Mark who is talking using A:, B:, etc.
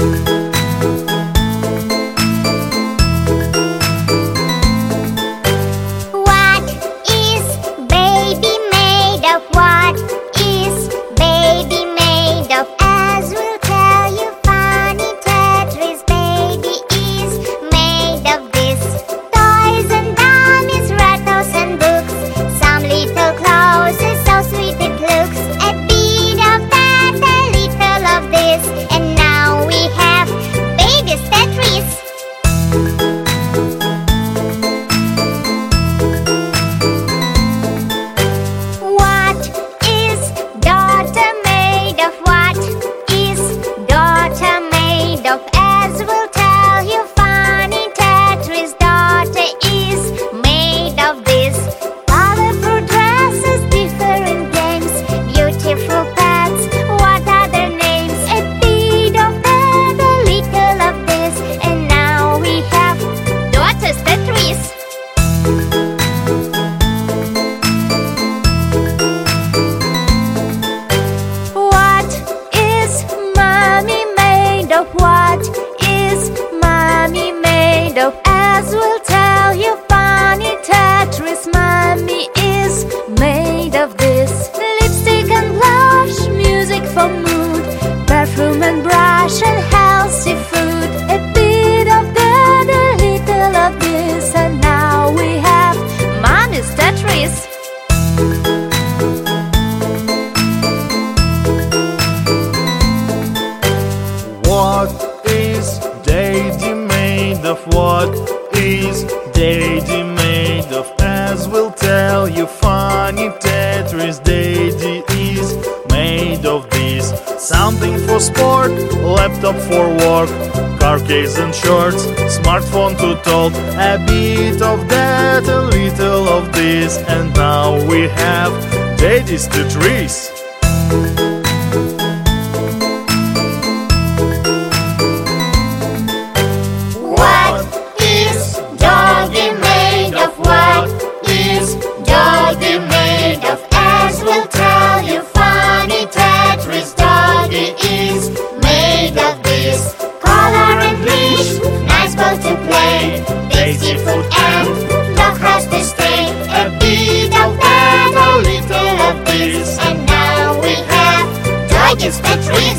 A: What What is mommy made of? As we'll tell you, funny Tetris, mommy is made of this. Lipstick and blush, music for mood, perfume and brush and healthy food. A bit of that, a little of this, and now we have mommy's Tetris.
B: What of? What is Daddy made of? As we'll tell you, funny Tetris, Daddy is made of this. Something for sport, laptop for work, car case and shorts, smartphone to talk. A bit of that, a little of this, and now we have Daddy's Tetris.
A: Little of this,